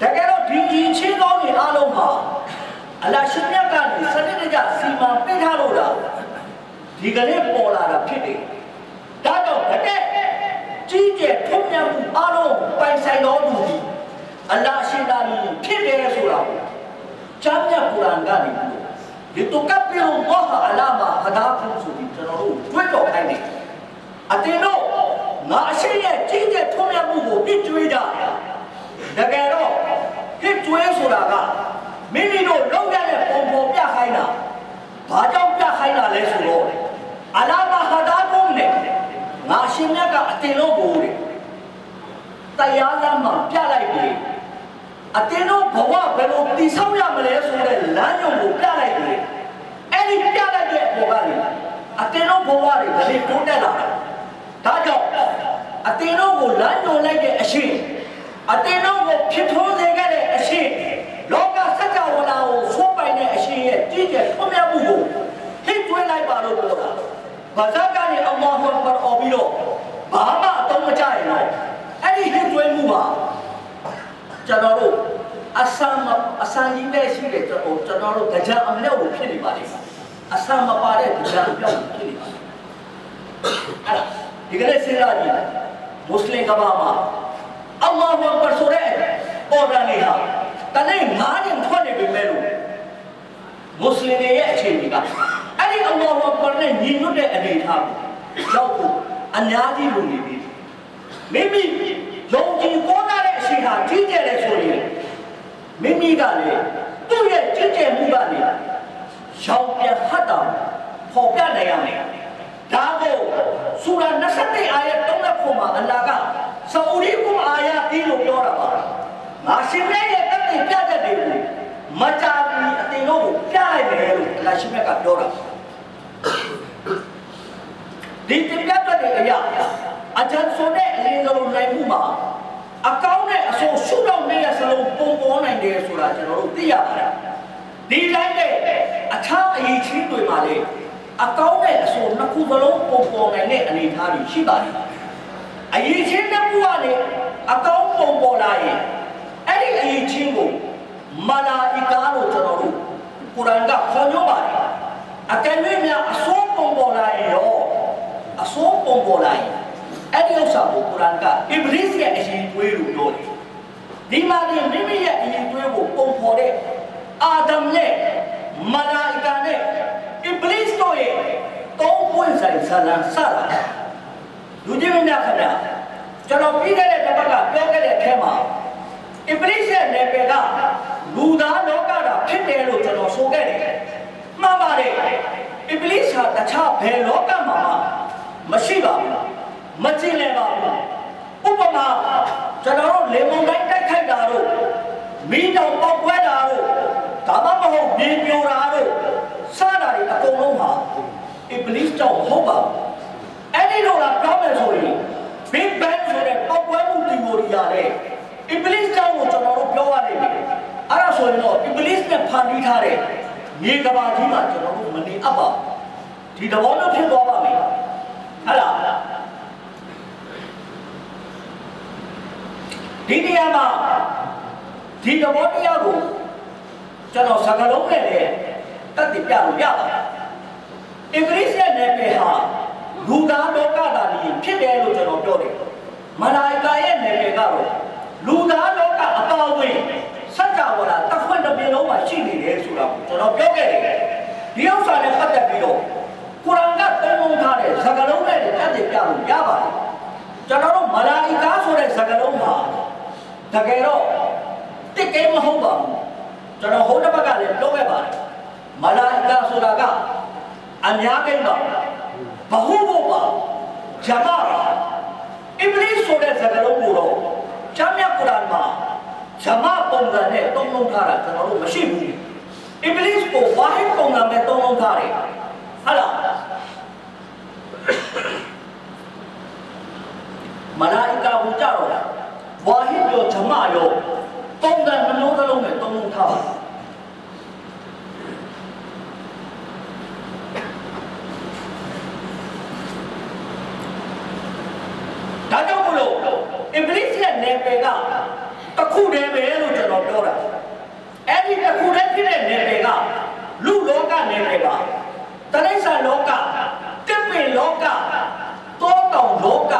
တကယ်တော့ဒီကြီးချင်းကောင်းတွေအားလုံးဟာအလ္လာဟ်ရှင်မြတ်ကနေစနစ်တကျစီမံပေးထားလို့လားဒီကနေ့ပေါ်လာတာဖြစ်တယ်ဒါတော့တကယ်ကြီးကျယ်ထုံးမြတ်မှုအားလုံးပိုင်ဆိုင်တော်သူဒီအလ္လာဟ်ရှင်သာလျှင်ဖြစ်တယ်ဆိုတာကိုကျမ်းမြတ်ကုရ်အာန်ကနေပြီး တော့ဒီတုကပ်ပီရုဘောဟာအလာမာဟဒါကုဆိုပြီးကျွန်တော်တို့တွေ့တော်ခိုင်းတယ်အတင်းတော့ငါအရှိရဲ့ကြီးကျယ်ထုံးမြတ်မှုကိုပြစ်ကြွေးကြတကယ်တော့ပြစ်ကြွေးဆိုတာကမိမိတို့လောက်ရတဲ့ပုံပေါ်ပြခိုင်းတာဘာကြောင့်ပြခိုင်းတာလဲဆိုတော့အလာမာဟဒါကုနဲ့ငါအရှင်မြတ်ကအတင်းလို့ကိုတဲ့တရားလမ်းမှာပြလိုက်ပြီ အတင်းတို့ဘဝဘယ်လိုတည်ဆောက်ရမလဲဆိုတဲ့လမ်းညွှန်ကိုပြလိုက်တယ်အဲ့ဒီပြလိုက်တဲ့အပေါ်ကနေအတင်းတို့ဘဝတွေဘယ်လိုတိုးတက်လာလဲဒါကြောင့်အတင်းတို့ကိုလမ်းညွှန်လိုက်တဲ့အရှိအတင်းတို့ကိုဖြစ်ထွန်းစေခဲ့တဲ့အရှိလောကစัจ java လာကိုဆိုးပိုင်တဲ့အရှိရဲ့ကြည်ကျယ်ထွန်းမြတ်မှုကိုဟစ်သွင်းလိုက်ပါလို့ပြောတာဘာသာကနေအလ္လာဟူအက္ဘာအော်ပြီးတော့ဘာမှအသုံးမကျရင်တော့အဲ့ဒီဟစ်သွင်းမှုဟာကျွန်တော်တို့ အဆမ်းမအဆမ်းကြီးနဲ့ရှိတဲ့ကျွန်တော်ကျွန်တော်တို့ကြာအမြောက်ကိုဖြစ်နေပါလိမ့်မယ်အဆမ်းမပါတဲ့ကြာအမြောက်ကိုဖြစ်နေပါလိမ့်မယ်အဲ့ဒါဒီကနေ့စဉ်းစားကြည့်မွတ်စလင်ကဘာမှာအလ္လာဟူအက္ဘာဆိုတဲ့ပေါ်တာလေးဟာတနေ့ငါးညထွက်နေပြီမဲ့လို့မွတ်စလင်တွေရဲ့အခြေအနေကအဲ့ဒီအလ္လာဟူအက္ဘာနဲ့ညီညွတ်တဲ့အနေအထားကိုရောက်ဖို့အများကြီးလိုနေပြီမိမိယုံကြည်ပေါ်လာတဲ့အရှိဟာကြီးကျယ်တယ်ဆိုရင် မိမိကလည်းသူ့ရဲ့ကြီးကျယ်မှုကနေရောင်ပြန်ဟတ်တာပေါ်ပြနိုင်ရမယ်ဒါကိုဆူရာ21အာယတ်3ခုမှာအလ္လာဟ်ကဆာဦးရီကုမ်အာယတ်ဒီလိုပြောတာပါငါရှင်ရဲ့ရဲ့တက်တဲ့ပြတဲ့တွေကိုမကြာဘူးအတင်တို့ကိုပြလိုက်မယ်လို့အလ္လာဟ်ရှင်ကပြောတာဒီတင်ပြတဲ့အရာအကျဉ်းဆုံးတဲ့အလင်းဆုံးနိုင်မှုမှာ အကောင်းနဲ့အဆိုးရှုတော့နေတဲ့စလုံးပုံပေါ်နိုင်တယ်ဆိုတာကျွန်တော်တို့သိရပါတယ်ဒီတိုင်းနဲ့အခြားအရေးချင်းတွေမှာလေအကောင်းနဲ့အဆိုးနှစ်ခုစလုံးပုံပေါ်နိုင်တဲ့အနေအထားတွေရှိပါတယ်အရေးချင်းတစ်ခုကလေအကောင်းပုံပေါ်လာရင်အဲ့ဒီအရေးချင်းကိုမာလာအီကာလို့ကျွန်တော်တို့ကုရ်အာန်ကခေါ်ညွှန်းပါတယ်အကယ်၍များအဆိုးပုံပေါ်လာရင်ရောအဆိုးပုံပေါ်လာရင် အဲ့ဒီဥစ္စာကိုကုရ်အာန်ကအစ္စရိစ်ရဲ့အရင်တွေးလို့ပြောတယ်ဒီမှာဒီမိမိရဲ့အရင်တွေးကိုပုံဖော်တဲ့အာဒမ်နဲ့မာလာအီကာနဲ့အစ္စရိစ်တို့ရဲ့သုံးပွင့်ဆိုင်ဆလန်ဆလာလူကြီးမများခင်ဗျာကျွန်တော်ပြီးခဲ့တဲ့တစ်ပတ်ကပြောခဲ့တဲ့အထဲမှာအစ္စရိစ်ရဲ့နယ်ပယ်ကလူသားလောကတာဖြစ်တယ်လို့ကျွန်တော်ဆိုခဲ့တယ်မှန်ပါတယ်အစ္စရိစ်ဟာတခြားဘယ်လောကမှာမှမရှိပါဘူး မကျင်လည်ပါဘူးဥပမာကျွန်တော်တို့လေမုန်တိုင်းတိုက်ခိုက်တာတို့မီးတောင်ပေါက်ကွဲတာတို့ဒါမှမဟုတ်မြေပြိုတာတို့စတာတွေအကုန်လုံးဟာအစ္စရိစ်ကြောင့်မဟုတ်ပါဘူးအဲ့ဒီလိုလားပြောမယ်ဆိုရင် Big Bang ဆိုတဲ့ပေါက်ကွဲမှုဒီမိုရီယာနဲ့အစ္စရိစ်ကြောင့်ကိုကျွန်တော်တို့ပြောရနိုင်တယ်အဲ့ဒါဆိုရင်တော့အစ္စရိစ်နဲ့ဖန်တီးထားတဲ့မြေကဘာကြီးမှာကျွန်တော်တို့မနေအပ်ပါဘူးဒီသဘောမျိုးဖြစ်သွားပါမယ်ဟဲ့လား ဒီနေရာမှာဒီသဘောတရားကိုကျွန်တော်စကားလုံးနဲ့လည်းတက်တည်ပြလို့ရပါတယ်အင်္ဂလိပ်ရဲ့နယ်ပယ်ဟာလူသားလောကသားကြီးဖြစ်တယ်လို့ကျွန်တော်ပြောတယ်မလာအီကာရဲ့နယ်ပယ်ကတော့လူသားလောကအပါအဝင်စัจ java လာတစ်ခွင့်တစ်ပြင်လုံးမှာရှိနေတယ်ဆိုတာကိုကျွန်တော်ပြောခဲ့တယ်ဒီဥစ္စာနဲ့ပတ်သက်ပြီးတော့ကုရ်အာန်ကသုံးလုံးထားတဲ့စကားလုံးနဲ့တက်တည်ပြလို့ရပါတယ်ကျွန်တော်တို့မလာအီကာဆိုတဲ့စကားလုံးမှာ တကယ်တော့တစ်ကဲမဟုတ်ပါဘူးကျွန်တော်ဟိုတစ်ဘက်ကလည်းပြောခဲ့ပါတယ်မလာအီကာဆိုတာကအများကြီးပါဘဟုဘုပါဂျမာပါအစ္စရေးဆိုတဲ့စကားလုံးကိုတော့ကျမ်းမြတ်ကုရ်အာန်မှာဂျမာပုံစံနဲ့သုံးလုံးထားတာကျွန်တော်တို့မရှိဘူးအစ္စရေးကိုဝါဟစ်ပုံစံနဲ့သုံးလုံးထားတယ်ဟုတ်လားမလာအီကာကိုကြတော့ ဝါဟစ်ရောဂျမာရောပုံစံနှမျိုးသလုံးနဲ့သုံးလုံးထားပါဒါကြောင့်မလို့အင်္ဂလိပ်ရဲ့နယ်ပယ်ကတစ်ခုတည်းပဲလို့ကျွန်တော်ပြောတာအဲ့ဒီတစ်ခုတည်းဖြစ်တဲ့နယ်ပယ်ကလူလောကနယ်ပယ်ပါတရိစ္ဆာန်လောကတစ်ပင်လောကတောတောင်လောက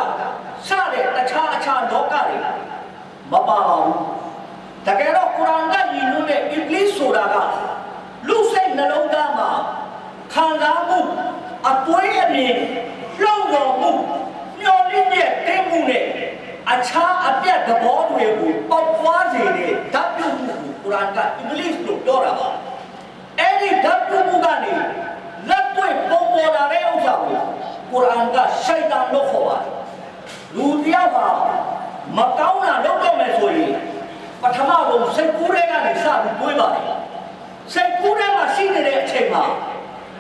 စတဲ့တခြားအခြားလောကတွေ မပါပါဘူးတကယ်တော့ကုရ်အာန်ကညီညွတ်တဲ့အင်္ဂလိပ်ဆိုတာကလူစိတ်နှလုံးသားမှာခံစားမှုအသွေးအမြင်လှုပ်တော်မှုမျော်လင့်တဲ့တင်းမှုနဲ့အခြားအပြတ်သဘောတွေကိုပေါက်ဖွားစေတဲ့ဓာတ်ပြုမှုကိုကုရ်အာန်ကအင်္ဂလိပ်လိုပြောတာပါအဲ့ဒီဓာတ်ပြုမှုကနေလက်တွေ့ပုံပေါ်လာတဲ့ဥစ္စာကိုကုရ်အာန်ကရှိုက်တန်လို့ခေါ်ပါတယ်လူတယောက်ဟာ မကောင်းတာလုပ်တော့မယ်ဆိုရင်ပထမဆုံးစိတ်ကူးတဲ့ကနေစပြီးတွေးပါတယ်စိတ်ကူးတဲ့မှာရှိနေတဲ့အချိန်မှာ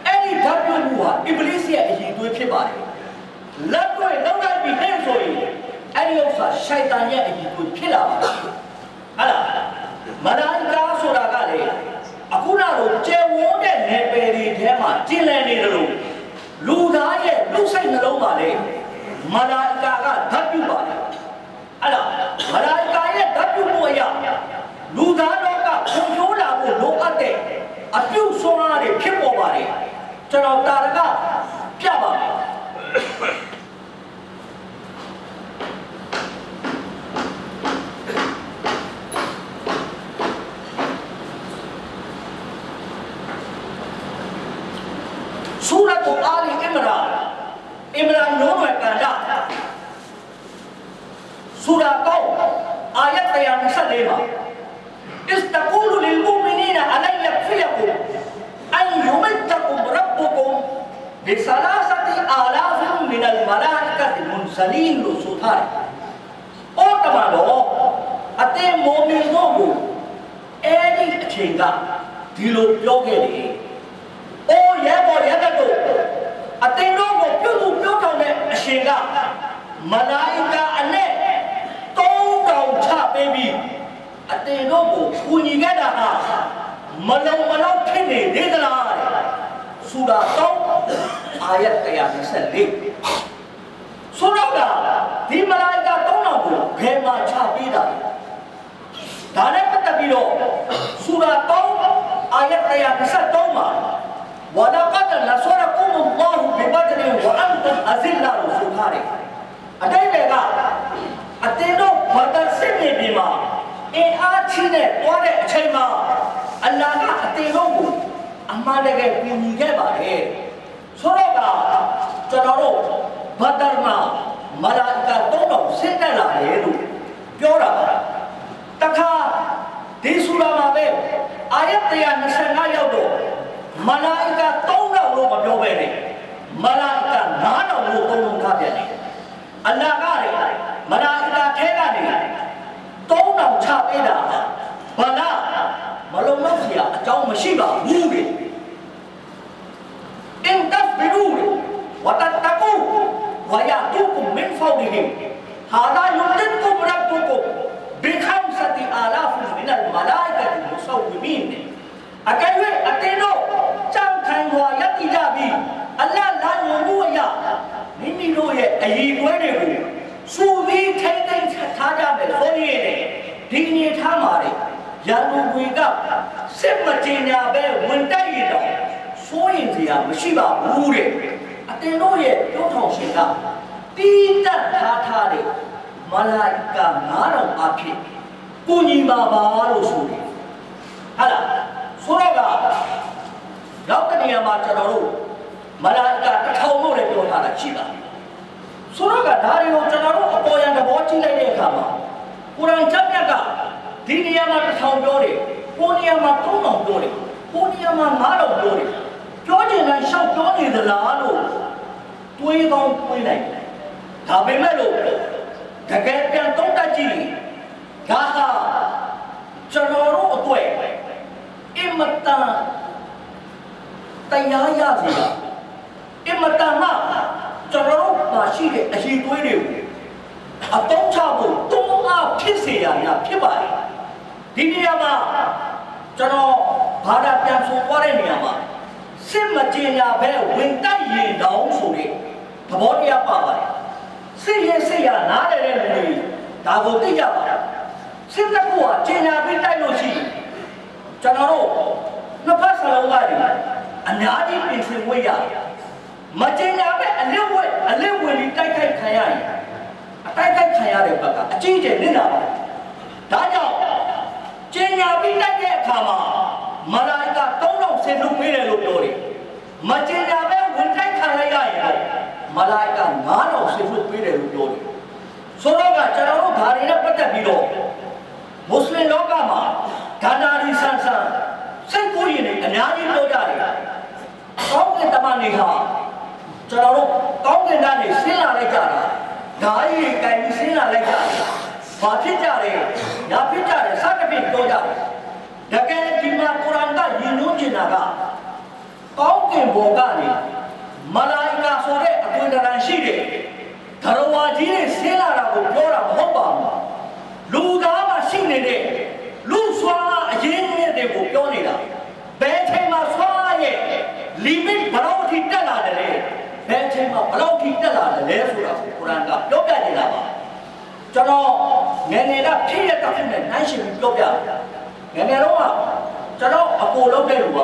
အဲ့ဒီဓာတ်ပြုမှုဟာအင်္ဂလိပ်ရဲ့အရင်တွေးဖြစ်ပါတယ်လက်တွေ့လောက်လိုက်ပြီးဟဲ့ဆိုရင်အဲ့ဒီဥစ္စာရှိုက်တန်ရဲ့အရင်တွေးဖြစ်လာပါတယ်ဟာလားမနာအီကာဆိုတာကလေအခုနောက်ကျဲဝန်းတဲ့နယ်ပယ်တွေထဲမှာကျင်လည်နေတယ်လို့လူသားရဲ့လူစိတ်နှလုံးပါလေမလာအီကာကဓာတ်ပြုပါတယ် အဲ့ဒါမလာအီကာရဲ့ဓာတ်ပြုမှုအရာလူသားတော့ကဖွံ့ဖြိုးလာဖို့လိုအပ်တဲ့အပြုဆွမ်းအားတွေဖြစ်ပေါ်ပါတယ်ကျွန်တော်တာရကပြပါမယ်ဆူရတ်အာလီအင်မရာအင်မရာမျိုးနွယ်ကန္တာ ဆူရာကောအာယတ်124မှာ استقول للمؤمنين ألن يكفيكم أن يمدكم ربكم بثلاثة آلاف من الملائكة المنزلين لسوطان ဩတမတော်အတင်းမောမင်တို့ကိုအဲ့ဒီအချိန်ကဒီလိုပြောခဲ့တယ်။အိုးရဲပေါ်ရဲတဲ့တို့အတင်းတို့ကိုပြုတ်ပြုတ်ထောင်တဲ့အရှင်ကမလာအီကာအနဲ့သုံး တောင်ချပေးပြီးအတင်းတို့ကိုကူညီခဲ့တာဟာမလုံမလောက်ဖြစ်နေသေးသလားတဲ့။ဆူရာ3အာယတ်124ဆိုတော့ကဒီမလာအီကာတောင်းတော်ကိုဘယ်မှာချပေးတာလဲဒါနဲ့ပတ်သက်ပြီးတော့ဆူရာ3အာယတ်123မှာဝလကဒ်နဆရကုမ်အလ္လာဟ်ဘီဘဒ်ဝအန်တုမ်အဇစ်လာလို့ဆိုထားတယ်အတိတ်က အတင်းတို့ဘဒ်စစ်နေပြီမှာအင်အားချင်းနဲ့တွားတဲ့အချိန်မှာအလ္လာဟ်ကအတင်းတို့ကိုအမှားတကယ်ပြင်ညီခဲ့ပါတယ်ဆိုတော့ကကျွန်တော်တို့ဘဒ်မှာမလာအီကာတော့တော့ဆင်းတက်လာတယ်လို့ပြောတာပါတခါဒီဆူရာမှာပဲအာယတ်125ရောက်တော့မလာအီကာ3တော့လို့မပြောပဲနဲ့မလာအီကာ9တော့လို့သုံးလုံးထားပြန်တယ်အလ္လာဟ်ကလေမလာအီကာ ထဲကနေ3000ချပေးတာဘာလာမလုံလောက်စရာအကြောင်းမရှိပါဘူးလေအင်တပ်ဘီရူဝတတကူဝယာတူကူမင်ဖောဒီဟင်ဟာဒါယုတ်တူကူရပ်တူကူဘီခမ်စတီအာလာဖ်မင်အလ်မလာအိကာမူဆောဝီမင်အကယ်၍အတင်းတို့ကြောက်ခံွာယက်တိကြပြီးအလ္လာဟ်လာယုံမှုအရာမိမိတို့ရဲ့အည်ပွဲတွေကို စူပြီးထိမ့်သိမ့်ထားကြမယ်ဆိုရင်ဒီနေထားမှာလေရန်သူတွေကစစ်မတင်ညာပဲဝင်တိုက်ရတော့စိုးရင်စရာမရှိပါဘူးတဲ့အတင်တို့ရဲ့ပြောထောင်ရှင်ကတီးတက်ထားထားတဲ့မလာအီကာ9000အဖြစ်ကိုညီပါပါလို့ဆိုတယ်ဟာလားဆိုတော့ကနောက်တနေရာမှာကျွန်တော်တို့မလာကတစ်ထောင်လို့လည်းပြောထားတာရှိပါ ဆိုတော့ကဒါတွေကိုကျွန်တော်တို့အပေါ်ရန်သဘောကြည့်လိုက်တဲ့အခါမှာကုရ်အာန်ကျမ်းမြတ်ကဒီနေရာမှာတစ်ထောင်ပြောတယ်ကိုနေရာမှာသုံးထောင်ပြောတယ်ကိုနေရာမှာငါးထောင်ပြောတယ်ပြောချင်တဲ့ရှောက်ပြောနေသလားလို့တွေးကောင်းတွေးလိုက်ဒါပေမဲ့လို့တကယ်ပြန်သုံးတတ်ကြည့်ဒါဟာကျွန်တော်တို့အတွက်အင်မတန်တရားရစီတာအင်မတန်မှ ကျွန်တော်တို့မှာရှိတဲ့အရှိသွေးတွေကိုအတောင်းချဖို့တွန်းအားဖြစ်စေရများဖြစ်ပါတယ်ဒီနေရာမှာကျွန်တော်ဘာသာပြန်ဆိုသွားတဲ့နေရာမှာစစ်မကြေညာဘဲဝင်တိုက်ရင်တောင်းဆိုတဲ့သဘောတရားပါပါတယ်စစ်ရဲ့စစ်ရနားတယ်တဲ့လူတွေဒါကိုသိကြပါစစ်တပ်ကကြေညာပြီးတိုက်လို့ရှိရင်ကျွန်တော်တို့နှစ်ဖက်စလုံးကနေအများကြီးပြင်ဆင်ဝေးရတယ် မကြေညာပဲအလစ်ဝဲအလစ်ဝင်ပြီးတိုက်ခိုက်ခံရရင်အတိုက်ခိုက်ခံရတဲ့ဘက်ကအကြီးကျယ်နစ်နာပါဒါကြောင့်ကြေညာပြီးတိုက်တဲ့အခါမှာမလာအီကာ3000ဆင်ထုတ်ပေးတယ်လို့ပြောတယ်မကြေညာပဲဝင်တိုက်ခံလိုက်ရရင်တော့မလာအီကာ9000ဆင်ထုတ်ပေးတယ်လို့ပြောတယ်ဆိုတော့ကကျွန်တော်တို့ဓာရီနဲ့ပတ်သက်ပြီးတော့မွတ်စလင်လောကမှာဂန္ဓာရီဆန်ဆန်စိတ်ကိုယ်ရည်တွေအများကြီးပြောကြတယ်ကောင်းကင်တမန်တွေဟာ ကျွန်တော်တို့ကောင်းကင်ကနေဆင်းလာလိုက်ကြတာဓာရီကိုင်ပြီးဆင်းလာလိုက်ကြတာဘာဖြစ်ကြလဲညာဖြစ်ကြတယ်စသဖြင့်ပြောကြတယ်တကယ်ဒီမှာကုရ်အာန်ကယဉ်ညွှန်းချင်တာကကောင်းကင်ဘုံကနေမလာအီကာဆိုတဲ့အသွင်တရံရှိတယ်ဓရဝါကြီးတွေဆင်းလာတာကိုပြောတာမဟုတ်ပါဘူးလူသားမှရှိနေတဲ့လူဆွာအရင်မြစ်တွေကိုပြောနေတာဘယ်ချိန်မှာဆွာရဲ့ limit ဘယ်လောက်ထိတက်လာတယ်လဲဘယ်ချိန်မှာဘယ် လောက်ထိတက်လာတယ်လဲဆိုတာကိုကုရ်အာန်ကပြောပြနေတာပါကျွန်တော်ငယ်ငယ်ကဖြစ်ရတဲ့ဖြစ်နဲ့နှိုင်းရှင်ပြီးပြောပြငယ်ငယ်တော့ကကျွန်တော်အကိုလောက်တဲ့လူက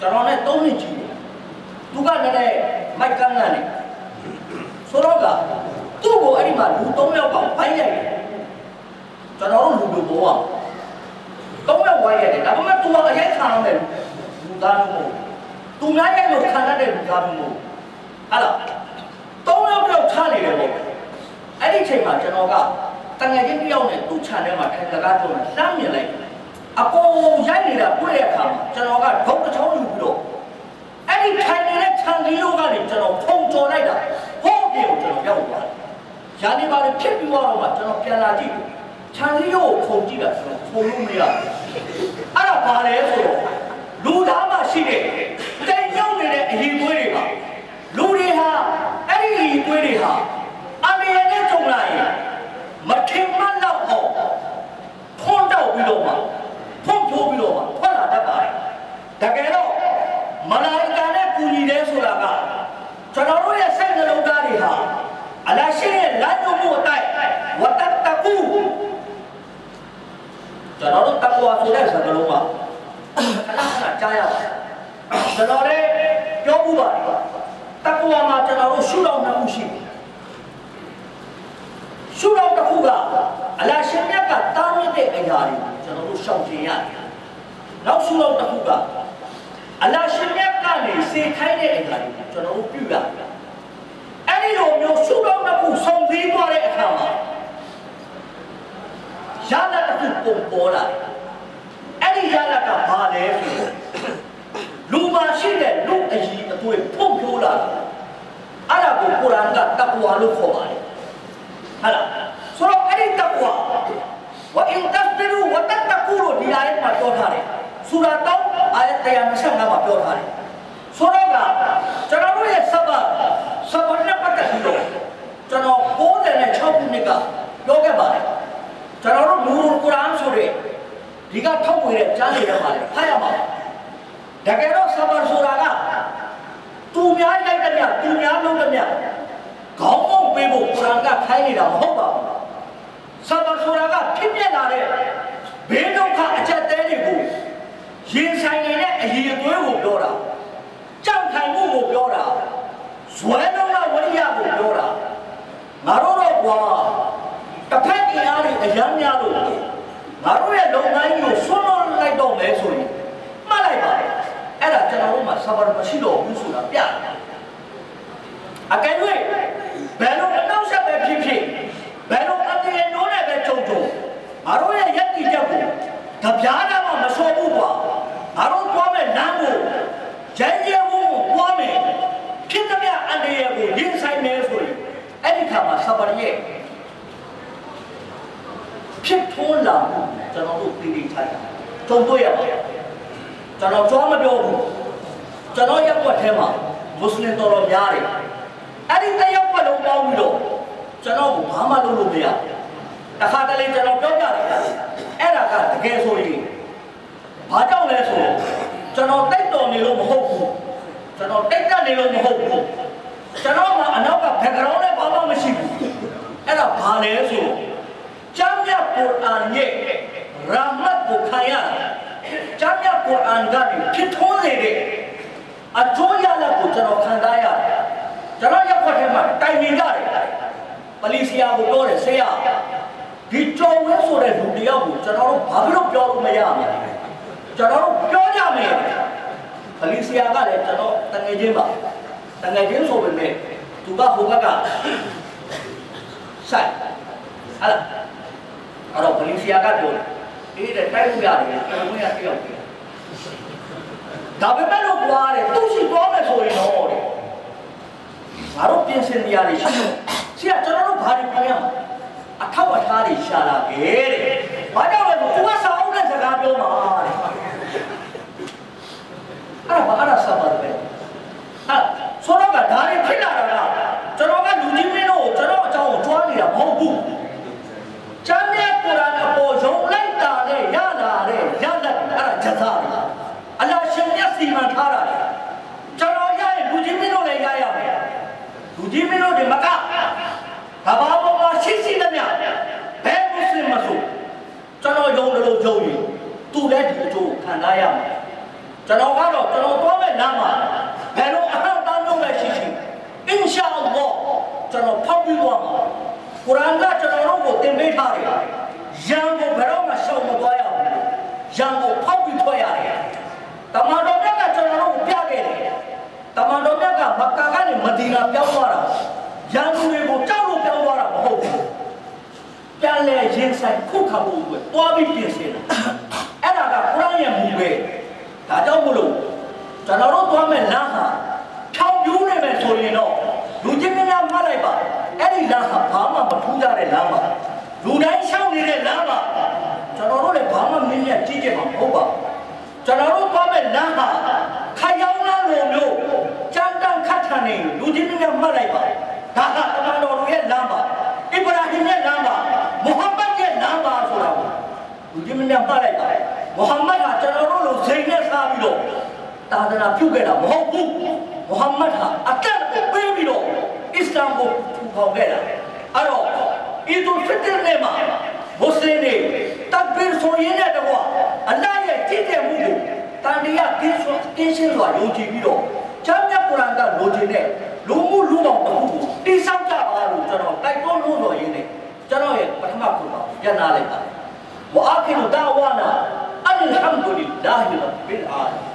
ကျွန်တော်နဲ့၃နှစ်ကြီးတယ်သူကလည်းမိုက်ကန်းကနေဆိုတော့ကသူ့ကိုအဲ့ဒီမှာလူ၃ယောက်ကဘိုင်းရိုက်တယ်ကျွန်တော်တို့လူလူဘောကသုံးယောက်ဝိုင်းရတယ်ဒါပေမဲ့သူကအရင်ခံရမယ်လူသားမျိုးမဟုတ်သူများရဲ့လို့ခံရတဲ့လူသားမျိုးမဟုတ်ဟာလား သုံးယောက်တော့ထားနေတယ်ပေါ့အဲ့ဒီချိန်မှာကျွန်တော်ကတငယ်ချင်းတစ်ယောက်နဲ့သူ့ခြံထဲမှာထိုင်စကားပြောနေလှမ်းမြင်လိုက်အကုန်ရိုက်နေတာတွေ့တဲ့အခါမှာကျွန်တော်ကဒုတ်တစ်ချောင်းယူပြီးတော့အဲ့ဒီထိုင်နေတဲ့ခြံကြီးရိုးကနေကျွန်တော်ဖုံကြော်လိုက်တာဟောပြေကိုကျွန်တော်ရောက်သွားတယ်။ယာနေပါလေဖြစ်ပြီးတော့မှကျွန်တော်ပြန်လာကြည့်ခြံကြီးရိုးကိုဖုံကြည့်တာကျွန်တော်ဖုံလို့မရဘူး။အဲ့ဒါဘာလဲဆိုတော့လူသားမှရှိတဲ့တိမ်ရောက်နေတဲ့အရင်သွေးတွေပါလူတွေဟာ အဲ့ဒီအရင်သွေးတွေဟာအမေနဲ့ကြုံလာရင်မထင်မှတ်တော့အောင်ဖွန်းတော့ပြီးတော့မှဖွန်းဖြိုးပြီးတော့မှထွက်လာတတ်ပါတယ်တကယ်တော့မလာအီကာနဲ့ကူညီတယ်ဆိုတာကကျွန်တော်တို့ရဲ့စိတ်နှလုံးသားတွေဟာအလရှိရဲ့လမ်းညွှန်မှုအတိုင်းဝတ္တတကူကျွန်တော်တို့တကွာဆိုတဲ့စကားလုံးကခဏခဏကြားရပါတယ်ကျွန်တော်လည်းပြောမှုပါတယ် တကွာမှာကျွန်တော်တို့ရှုတော်နှမှုရှိတယ်ရှုတော်တစ်ခုကအလရှင်မြတ်ကတားမြစ်တဲ့အရာတွေကိုကျွန်တော်တို့ရှောင်ကျင်ရတယ်နောက်ရှုတော်တစ်ခုကအလရှင်မြတ်ကနေစေခိုင်းတဲ့အရာတွေကိုကျွန်တော်တို့ပြုရတယ်အဲ့ဒီလိုမျိုးရှုတော်တစ်ခုဆုံးသီးသွားတဲ့အခါမှာရလဒ်တစ်ခုပုံပေါ်လာတယ်အဲ့ဒီရလဒ်ကဘာလဲဆိုတော့လူမရှိတဲ့လူအကြီး အသွေးဖုတ်ဖြိုးလာတယ်အဲ့ဒါကိုကုရ်အာန်ကတကွာလို့ခေါ်ပါတယ်ဟာလားဆိုတော့အဲ့ဒီတကွာဝအင်တစဘီရူဝတတကူလို့ဒီအာယတ်မှာပြောထားတယ်ဆူရာတောင်းအာယတ်125မှာပြောထားတယ်ဆိုတော့ကကျွန်တော်တို့ရဲ့စဘာစဘာနဲ့ပတ်သက်ပြီးတော့ကျွန်တော်96ခုနှစ်ကပြောခဲ့ပါတယ်ကျွန်တော်တို့နူရ်ကုရ်အာန်ဆိုတဲ့ဒီကထောက်ဝေတဲ့ကျမ်းတွေထဲမှာလည်းဖတ်ရမှာတကယ်တော့စဘာဆိုတာက သူများလိုက်တဲ့မြသူများလုံးတဲ့မြခေါင်းပေါက်ပေးဖို့ကုရ်အာန်ကခိုင်းနေတာမဟုတ်ပါဘူးစဘာဆိုတာကဖြစ်ပြလာတဲ့ဘေးဒုက္ခအချက်တဲတွေကိုရင်ဆိုင်နေတဲ့အရေးအသွေးကိုပြောတာကြောက်ထိုင်မှုကိုပြောတာဇွဲလုံးကဝရိယကိုပြောတာငါတို့တော့ကွာတစ်ဖက်အင်အားတွေအယမ်းများလို့ငါတို့ရဲ့လုပ်ငန်းကြီးကိုဆွလွန်လိုက်တော့မယ်ဆိုရင်မှတ်လိုက်ပါ အဲ့ဒါကျွန်တော်တို့မှာဆဘာမရှိတော့ဘူးဆိုတာပြတယ်အကယ်၍ဘယ်လိုအနောက်ဆက်ပဲဖြစ်ဖြစ်ဘယ်လိုအပြင်နိုးနဲ့ပဲကြုံကြုံငါတို့ရဲ့ယက်တီချက်ကိုကြပြားတာမှမစောဘူးကွာငါတို့သွားမဲ့လမ်းကိုကြမ်းကြဲမှုကိုသွားမယ်ဖြစ်သမျှအန္တရာယ်ကိုရင်ဆိုင်မယ်ဆိုရင်အဲ့ဒီခါမှာဆဘာရဲ့ဖြစ်ထွန်းလာမှုကျွန်တော်တို့သိသိထားတယ်ကြုံတွေ့ရပါတယ် ကျွန်တော်ကြွားမပြောဘူးကျွန်တော်ရက်ွက်ထဲမှာမွတ်စလင်တော်တော်များတယ်အဲ့ဒီတရက်ွက်လုံးပေါင်းပြီးတော့ကျွန်တော်ကဘာမှလုပ်လို့မရတခါတလေကျွန်တော်ပြောပြတယ်အဲ့ဒါကတကယ်ဆိုရင်ဘာကြောင့်လဲဆိုတော့ကျွန်တော်တိတ်တော်နေလို့မဟုတ်ဘူးကျွန်တော်တိတ်တက်နေလို့မဟုတ်ဘူးကျွန်တော်ကအနောက်က background နဲ့ဘာမှမရှိဘူးအဲ့ဒါဘာလဲဆိုတော့ကျမ်းမြတ်ကုရ်အာန်ရဲ့ရာမတ်ကိုခံရ ကျမ်းမြတ်ကုရ်အာန်ကနေဖြစ်ထွန်းနေတဲ့အကျိုးရလဒ်ကိုကျွန်တော်ခံစားရတယ်ကျွန်တော်ရက်ခွက်ထဲမှာတိုင်ပင်ကြတယ်ပလီစီယာကိုပြောတယ်ဆေးရဒီကြော်ဝဲဆိုတဲ့လူတယောက်ကိုကျွန်တော်တို့ဘာဖြစ်လို့ပြောလို့မရမှာလဲကျွန်တော်တို့ပြောကြမယ်ပလီစီယာကလည်းကျွန်တော်တငယ်ချင်းပါတငယ်ချင်းဆိုပေမဲ့သူကဟိုဘက်ကဆိုင်ဟာလားအဲ့တော့ပလီစီယာကပြောတယ် အေးတဲ့တိုက်လို့ရတယ်ကျွန်တော်ကတယောက်ပြောဒါပေမဲ့လို့ကွာတဲ့သူရှိသွားမယ်ဆိုရင်တော့တဲ့ငါတို့ပြင်ဆင်နေရတယ်ရှိတယ်ဆရာကျွန်တော်တို့ဘာတွေပြောရမလဲအထောက်အထားတွေရှာလာခဲ့တဲ့ဘာကြောင့်လဲဆိုသူကစာအုပ်နဲ့စကားပြောမှာတဲ့အဲ့ဒါဘာအဲ့ဒါစပါပဲဟာဆိုတော့ကဒါတွေဖြစ်လာတာကကျွန်တော်ကလူကြီးမင်းတို့ကိုကျွန်တော်အကြောင်းကိုကြွားနေတာမဟုတ်ဘူးကျမ်းမြတ်ကုရ်အာန်အပေါ်ယုံလိုက်တာနဲ့ရလာတဲ့ရလဒ် အဲ့ဒါဂျဇာပဲအလ္လာဟ်ရှင်မြတ်စီမံထားတာလေကျွန်တော်ရရင်လူကြီးမင်းတို့လည်းရရမယ်လူကြီးမင်းတို့တွေမကကဘာပေါ်မှာရှိရှိသမျှဘယ်မွတ်စလင်မဆိုကျွန်တော်ယုံတယ်လို့ယုံရင်သူလည်းဒီအကျိုးကိုခံစားရမယ်ကျွန်တော်ကတော့ကျွန်တော်သွားမဲ့လမ်းမှာဘယ်လိုအဟံတန်းလို့ပဲရှိရှိအင်ရှာအလ္လာဟ်ကျွန်တော်ဖောက်ပြီးသွားမှာကုရ်အာန်ကကျွန်တော်တို့ကိုသင်ပေးထားတယ်ရန်ကိုဘယ်တော့မှရှောင်မသွားရဘူးရန်ကိုဖောက်ပြီးထွက်ရတယ်တမန်တော်မြတ်ကကျွန်တော်တို့ကိုပြခဲ့တယ်တမန်တော် မြတ်ကမက္ကာကနေမဒီနာပြောင်းသွားတာရန်သူတွေကိုကြောက်လို့ပြောင်းသွားတာမဟုတ်ဘူးပြန်လဲရင်ဆိုင်ခုခံဖို့အတွက်တွားပြီးပြင်ဆင်တာအဲ့ဒါကကုရ်အာန်ရဲ့မူပဲဒါကြောင့်မလို့ကျွန်တော်တို့သွားမဲ့လမ်းဟာဖြောင်းပြူးနေမယ်ဆိုရင်တော့လူချင်းများမှတ်လိုက်ပါအဲ့ဒီလမ်းဟာဘာမှမထူးကြတဲ့လမ်းပါလူတိုင်းရှောင်နေတဲ့လမ်းပါကျွန်တော်တို့လည်းဘာမှမင်းမြတ်ကြည့်ကြမှာမဟုတ်ပါဘူးကျွန်တော်တို့သွားမဲ့လမ်းဟာခရောင်းလမ်းလိုမျိုးကြမ်းတမ်း ခတ်ထန်နေလူချင်းများမှတ်လိုက်ပါဒါကတမန်တော်တို့ရဲ့လမ်းပါအစ္စရာဟင်ရဲ့လမ်းပါမုဟမ္မဒ်ရဲ့လမ်းပါဆိုတာကိုလူချင်းများမှတ်လိုက်ပါမုဟမ္မဒ်ကကျွန်တော်တို့လိုစိတ်နဲ့စားပြီးတော့သာသနာပြုခဲ့တာမဟုတ်ဘူးမုဟမ္မဒ်ဟာအသက်ကိုပေးပြီးတော့အစ္စလာမ်ကိုထူထောင်ခဲ့တာအဲ့တော့အီဒူလ်ဖစ်တရ်နေ့မှာမွတ်စလင်တွေတပ်ပင်းဆိုရင်တဲ့ကွာအလ္လာဟ်ရဲ့ကြည်တဲ့မှုကိုတန်တရားကင်းစွာကင်းရှင်းစွာယုံကြည်ပြီးတော့ ချမ်းမြတ်ကုရ်အာန်ကလိုချင်တဲ့လူမှုလူပေါင်းတစ်ခုကိုတိဆောက်ကြပါလို့ကျွန်တော်တိုက်တွန်းလို့ဆိုရင်းနဲ့ကျွန်တော်ရဲ့ပထမခုပါညနာလိုက်ပါတယ်ဝအာခိရူဒါဝါနာအလ်ဟမ်ဒူလ illah ရဘ်ဘီလ်အာလမ်